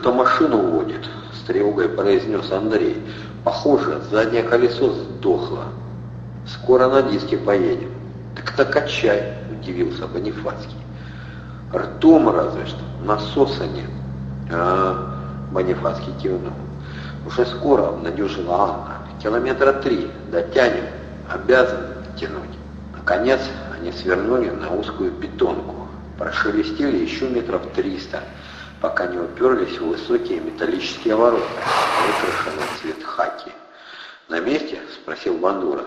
что-то машину водит, с тревогой произнес Андрей. Похоже, заднее колесо сдохло. Скоро на диске поедем. Так то качай, удивился Бонифацкий. Ртом разве что, насоса нет. А, Бонифацкий кивнул. Уже скоро обнадежила Анна. Километра три, дотянем, обязан тянуть. Наконец они свернули на узкую бетонку, прошелестели еще метров триста, пока не уперлись в высокие металлические ворота, выкрашенные в цвет хаки. «На месте?» — спросил Бандура.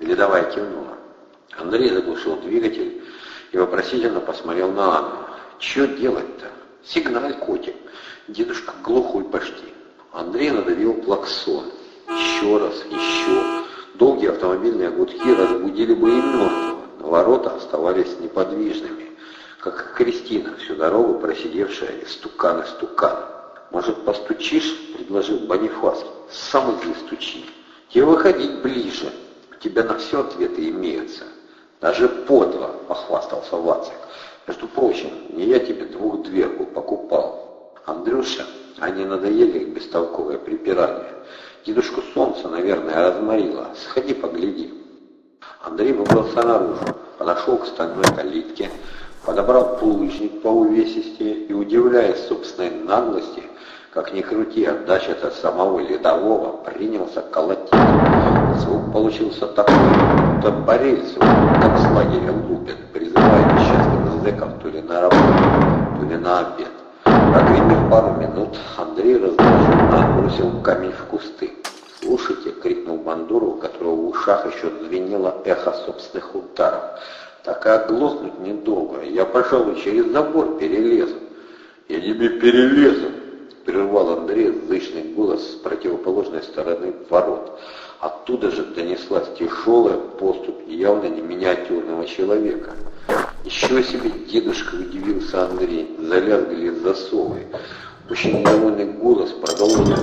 Ледовая кивнула. Андрей заглушил двигатель и вопросительно посмотрел на Анну. «Че делать-то? Сигналь, котик. Дедушка глухой почти». Андрей надавил клаксон. Еще раз, еще. Долгие автомобильные гудки разбудили бы и мертвого, но ворота оставались неподвижными, как Кристина, всю дорогу просидевшая из стукана стукан. «Может, постучишь?» — предложил Бонифаский. «Сам иди стучи. Тебе выходить ближе. У тебя на все ответы имеются. Даже подло!» — похвастался Вацик. «Между прочим, не я тебе двухдверку покупал. Андрюша, они надоели их бестолковое припирание. Дедушку солнце, наверное, разморило. Сходи, погляди. Андрей выбрался наружу, подошел к стальной калитке, подобрал булыжник по увесисти и, удивляясь собственной наглости, как ни крути, отдача-то самого ледового, принялся колотить. Звук получился такой, будто по как с лагеря лупят, призывая несчастных зэков то ли на работу, то ли на обед. Прогремев пару минут, Андрей раздраженно бросил камень в кусты. «Слушайте!» — крикнул Бандуру, у которого в ушах еще звенело эхо собственных ударов. «Так и оглохнуть недолго. Я, пожалуй, через забор перелезу». «Я тебе перелезу!» — прервал Андрей зычный голос с противоположной стороны ворот. Оттуда же донеслась тяжелая поступь явно не миниатюрного человека. Еще себе дедушка удивился Андрей, залязгали засовы. Очень недовольный голос продолжил.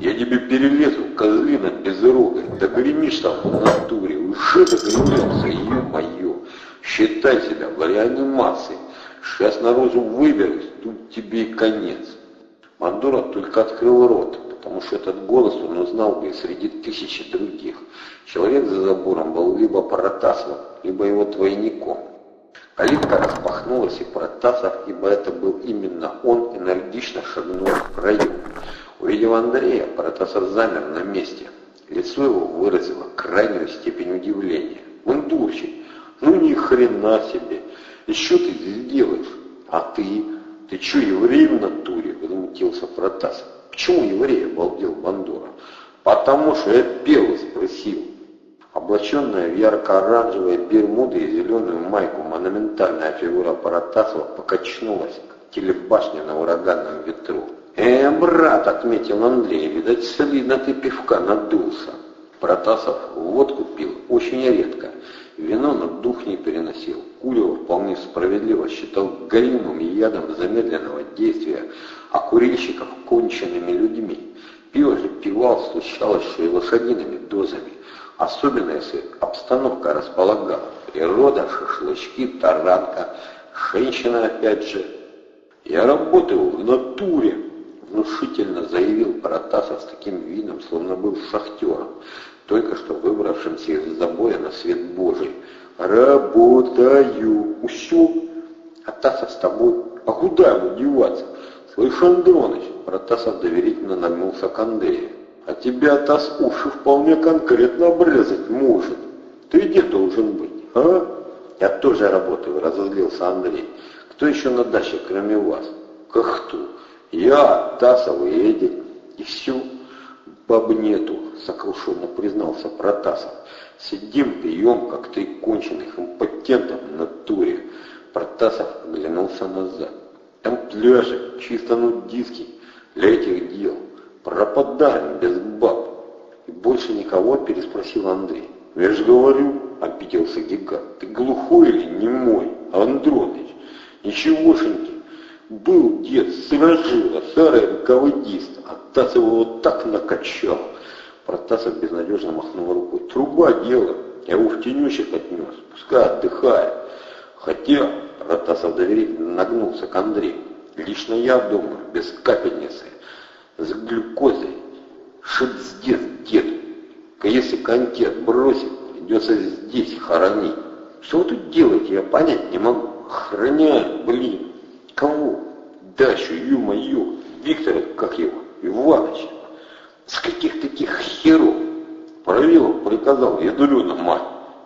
«Я тебе перелезу, козлина безрогая, да гремишь там в натуре, уже догремелся, ё-моё, считай себя в реанимации, сейчас наружу выберусь, тут тебе и конец». Мандура только открыл рот, потому что этот голос он узнал бы среди тысячи других. Человек за забором был либо Паратасовым, либо его двойником. Калитка распахнулась, и Протасов, ибо это был именно он, энергично шагнул в проем. Увидев Андрея, Протасов замер на месте. Лицо его выразило крайнюю степень удивления. «Мундурчик, ну ни хрена себе! И что ты здесь делаешь? А ты? Ты что, еврей в натуре?» — возмутился Протасов. «Почему еврей?» — обалдел Бандура. «Потому что я первый спросил». Облаченная в ярко-оранжевые бермуды и зеленую майку монументальная фигура Паратасова покачнулась, как телебашня на ураганном ветру. «Э, брат!» — отметил Андрей. «Видать, солидно ты пивка надулся». Протасов водку пил очень редко. Вино на дух не переносил. Кулева вполне справедливо считал горимым ядом замедленного действия, а курильщиков конченными людьми. Пиво же пивал случалось, что и лошадиными дозами особенно если обстановка располагала. Природа, шашлычки, таранка, женщина опять же. «Я работаю в натуре», — внушительно заявил Протасов с таким видом, словно был шахтером, только что выбравшимся из забоя на свет Божий. «Работаю! Усё!» «А Тасов с тобой? А куда ему деваться?» «Слышь, Андроныч!» Протасов доверительно нагнулся к Андрею. А тебя-то с уши вполне конкретно обрезать может. Ты где должен быть, а? Я тоже работаю, разозлился Андрей. Кто еще на даче, кроме вас? Как кто? Я, Тасов и Эдик. И все. Баб нету, сокрушенно признался Протасов. Сидим, пьем, как три конченых импотентов в натуре. Протасов оглянулся назад. Там пляжик, чисто нудистский, для этих дел. Пропадаем без баб. И больше никого переспросил Андрей. Я же говорю, обиделся гигант, ты глухой или не мой, Андроныч? Ничегошеньки. Был дед, сражила, старый руководист, а Тасов его так накачал. Протасов безнадежно махнул рукой. Труба дело, я его в тенечек отнес, пускай отдыхает. Хотя, Протасов доверительно нагнулся к Андрею. Лично я думаю, без капельницы, с глюкозой, шицдет дед. Если контент бросит, придется здесь хоронить. Что вы тут делаете, я понять не могу. Охраняю, блин. Кого? Дачу, ё-моё. Виктора, как его, Ивановича. С каких таких херов? Правилов приказал, я дурена мать.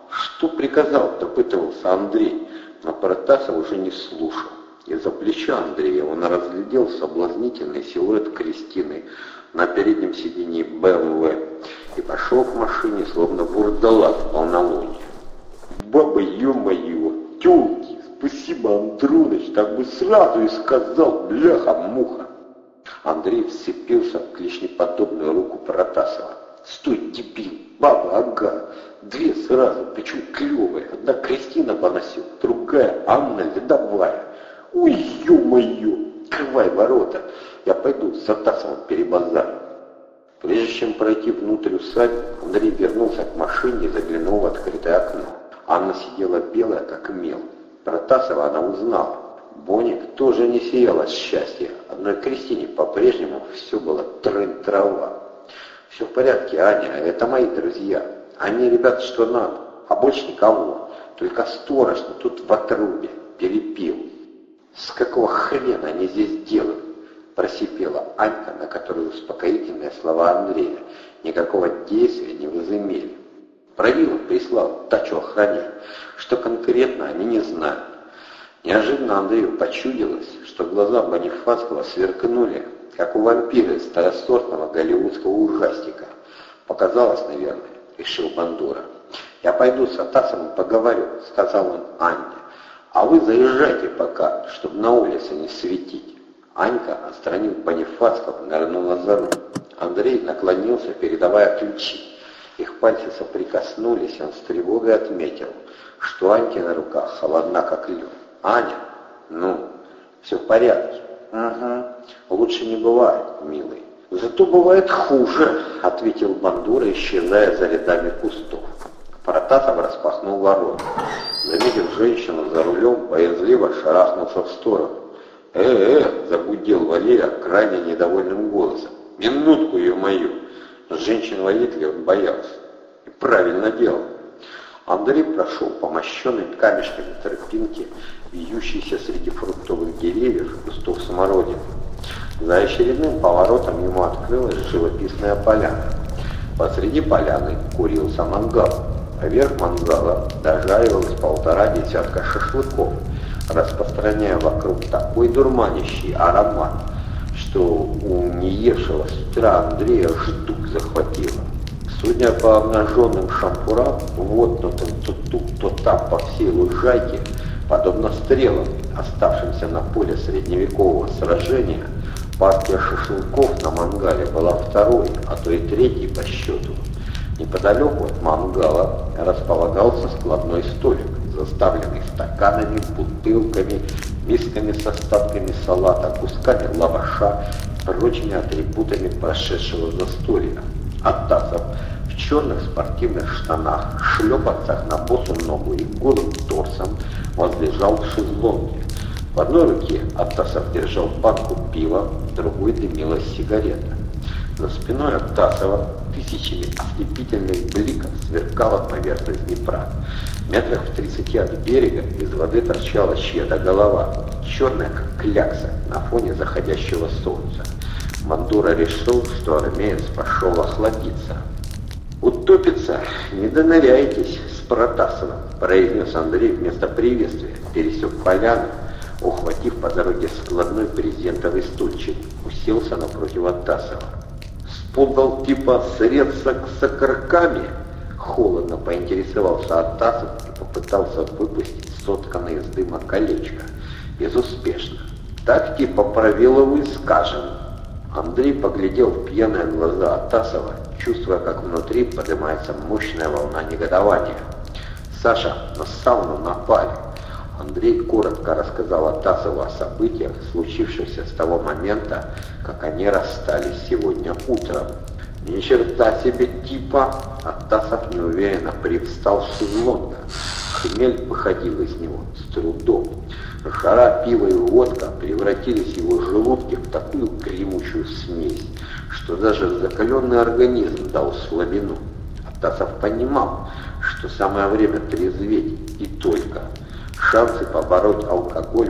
Что приказал, допытывался Андрей. Но Протасов уже не слушал. Из-за плеча Андрея он разглядел соблазнительный силуэт Кристины на переднем сиденье БМВ и пошел к машине, словно вурдалак в полнолуние. «Баба, ё-моё, тёлки, спасибо, Андроныч, так бы сразу и сказал, бляха-муха!» Андрей вцепился в клешнеподобную руку Протасова. «Стой, дебил, баба, ага, две сразу, причем клевые, одна Кристина поносил, другая Анна Ледовая. Ой, ё-моё, открывай ворота, я пойду с Атасовым перебазарю». Прежде чем пройти внутрь усадьбы, Андрей вернулся к машине и заглянул в открытое окно. Анна сидела белая, как мел. Протасова она узнала. Боник тоже не сиял от счастья. Одной Кристине по-прежнему все было трын-трава. Все в порядке, Аня, это мои друзья. Они, ребята, что надо, а больше никого. Только сторож, но тут в отрубе, перепил. С какого хрена они здесь делают? Просипела Анька, на которую успокоительные слова Андрея никакого действия не возымели. Правилов прислал тачу охранять. Что конкретно, они не знают. Неожиданно Андрею почудилось, что глаза Бонифацкого сверкнули, как у вампира из старосортного голливудского ужастика. Показалось, наверное, решил Бандура. «Я пойду с Атасом и поговорю», — сказал он Анне. «А вы заезжайте пока, чтобы на улице не светить». Анька, отстранив Бонифацкого, нырнула за руль. Андрей наклонился, передавая ключи. Их пальцы соприкоснулись, он с тревогой отметил, что Аньки на руках холодна, как лед. «Аня, ну, все в порядке?» «Угу, лучше не бывает, милый». «Зато бывает хуже», — ответил Бандура, исчезая за рядами кустов. Протасов распахнул ворота. Заметив женщину за рулем, боязливо шарахнулся в сторону. «Э-э!» — загудел Валерия крайне недовольным голосом. «Минутку, ее мою!» Женщин-водителей он боялся. И правильно делал. Андрей прошел по мощенной камешками тропинке, вьющейся среди фруктовых деревьев и кустов самородины. За очередным поворотом ему открылась живописная поляна. Посреди поляны курился мангал. Поверх мангала дожаривалось полтора десятка шашлыков, распространяя вокруг такой дурманящий аромат, что у неевшего с утра Андрея ждук захватило. Судя по обнаженным шампурам, вотнутым то тут, то там по всей лужайке, подобно стрелам, оставшимся на поле средневекового сражения, партия шашлыков на мангале была второй, а то и третьей по счету. Неподалеку от мангала располагался складной столик, заставленный стаканами, бутылками, мисками с остатками салата, кусками лаваша прочими атрибутами прошедшего застолья. Оттасов в черных спортивных штанах, шлепанцах на босу ногу и голым торсом возлежал в шезлонге. В одной руке Оттасов держал банку пива, в другой дымилась сигарета. За спиной Оттасова тысячами ослепительных бликов сверкала поверхность Днепра. Метрах в тридцати от берега из воды торчала чья-то голова, черная как клякса на фоне заходящего солнца. Мандура решил, что армеец пошел охладиться. «Утопиться, не доныряйтесь с Протасовым», — произнес Андрей вместо приветствия, пересек поляну, ухватив по дороге складной презентовый стульчик, уселся напротив Атасова. «Спутал типа средства с окорками?» Холодно поинтересовался Атасов и попытался выпустить сотканное из дыма колечко. Безуспешно. «Так типа Правиловы скажем». Андрей поглядел в пьяные глаза Атасова, чувствуя, как внутри поднимается мощная волна негодования. Саша на сауну напали. Андрей коротко рассказал Атасову о событиях, случившихся с того момента, как они расстались сегодня утром. «Ни черта себе типа!» Атасов неуверенно привстал с шезлонга. Хмель выходил из него с трудом. Жара, пиво и водка превратились его желудки в такую гремучую смесь, что даже закаленный организм дал слабину. Атасов понимал, что самое время трезветь и только. Шансы побороть алкоголь